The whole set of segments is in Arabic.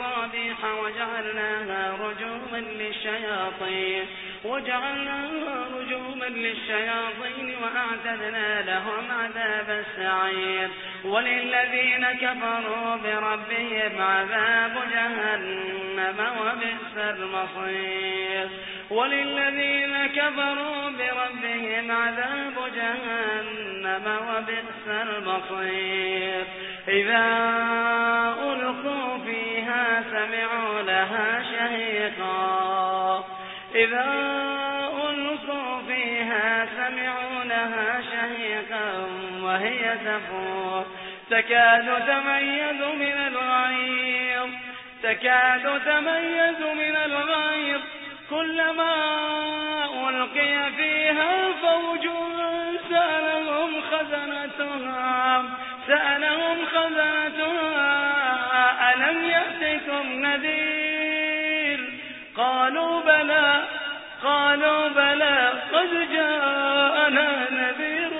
بمصابيح وجعلناها رجوما للشياطين وجعلناها رجوما للشياطين وأعتدنا لهم عذاب السعير. وللذين كفروا بربهم عذاب جهنم وبئس المصير. وللذين كفروا بربهم عذاب جهنم وبئس المصير. إذا ألقوا فيها سمعوا لها شهيقا. إذا ألقوا فيها سمعوا لها شهيقا وهي تفور. تكاد تميز من الغيظ تكاد تميز من الغيظ. كلما ألقي فيها فوج سألهم خزنتها سألهم خزنتها. يأتكم نذير. قالوا بلى قالوا بلى قد جاءنا نذير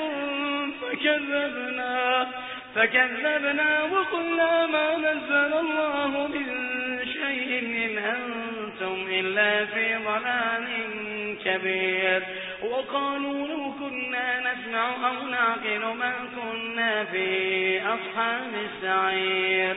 فكذبنا فكذبنا وقلنا ما نزل الله من شيء إن أنتم إلا في ضلال كبير. وقالوا لو كنا نسمع أو نعقل ما كنا في أصحاب السعير.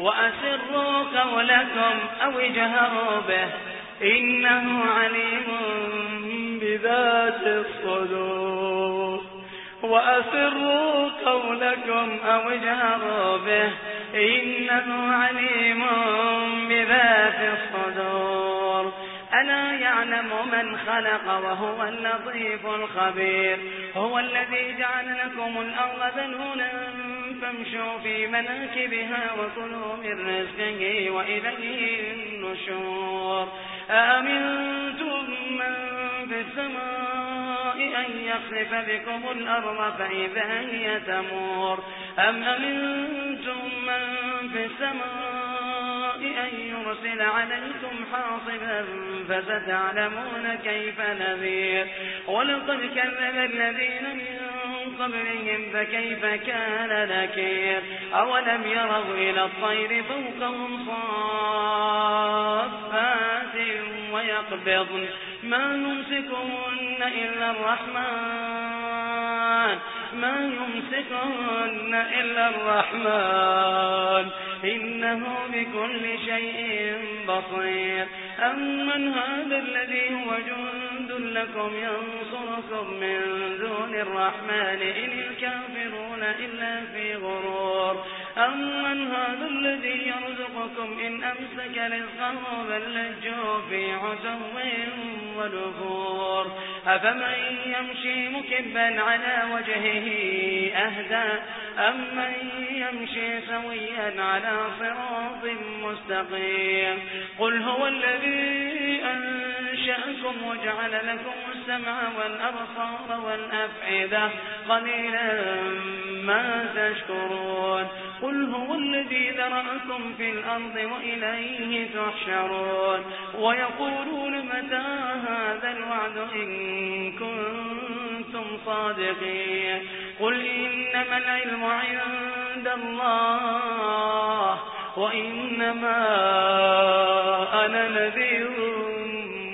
وأسروا قولكم أو اجهروا به إنه عليم بذات الصدور. وأسروا قولكم أو اجهروا به إنه عليم بذات الصدور. ألا يعلم من خلق وهو اللطيف الخبير. هو الذي جعل لكم الأرض ذنونا فامشوا في مناكبها وكلوا من رزقه وإليه النشور. آمنتم من في السماء أن يخلف بكم الأرض فإذا هي تمور؟ أم أمنتم من في السماء أن يرسل عليكم حاصبا فستعلمون كيف نذير ولقد كذب الذين من قبلهم فكيف كان نكير أولم يروا إلى الطير فوقهم صافات ويقبضن ما يمسكهن إلا الرحمن ما يمسكهن إلا الرحمن إنه بكل شيء بصير. أمن هذا الذي هو جند لكم ينصركم من دون الرحمن إن الكافرون إلا في غرور أمن هذا الذي يرزقكم إن أمسك رزقه بل لجوا في عتو ونفور أفمن يمشي مكبا على وجهه أهدى أمن يمشي سويا على صراط مستقيم قل هو الذي أنشأكم وجعل لكم السمع والأبصار والأفعدة قليلا ما تشكرون. قل هو الذي ذرأكم في الأرض وإليه تحشرون. ويقولون متى هذا الوعد إن كنتم صادقين. قل إنما العلم عند الله. وإنما وأنا نذير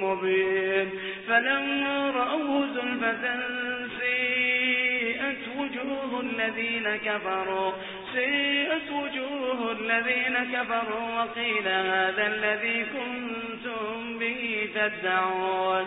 مبين. فلما رأوه زلفة سيئت وجوه الذين كفروا سيئت وجوه الذين كفروا وقيل هذا الذي كنتم به تدعون.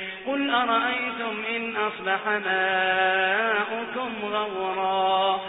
قل أرأيتم إن أصبح ماؤكم غورا